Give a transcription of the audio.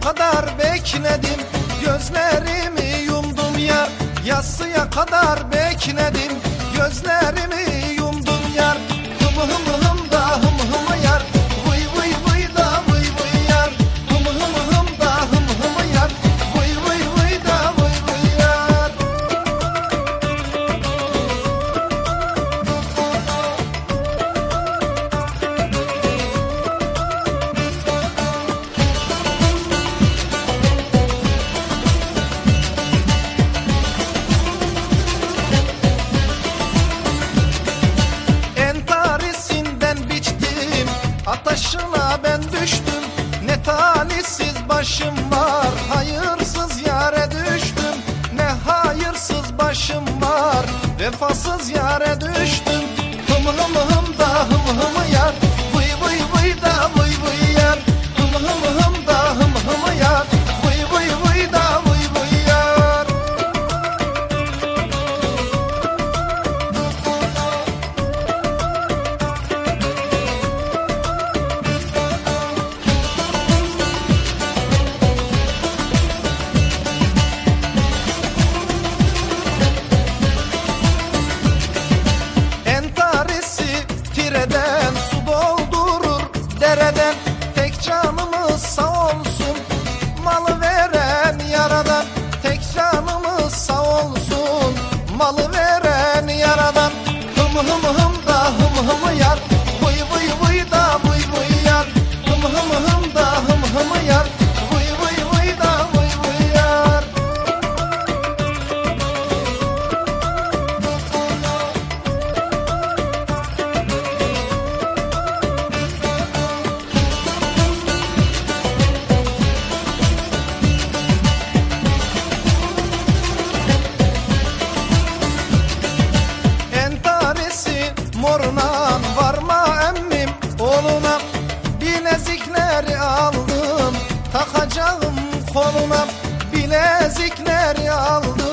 kadar bekledim. Gözlerimi yumdum yar Yassıya kadar bekledim. Gözlerimi başım var. Hayırsız yare düştüm. Ne hayırsız başım var. Vefasız yare düştüm. Hım hım hım da hım tireden su doldurur dereden Tek canımız sağ olsun. Malı veren yaradan Tek canımız sağ olsun. Malı veren yaradan Hım hım hım Bilezikleri aldım takacağım koluna. Bilezikleri aldım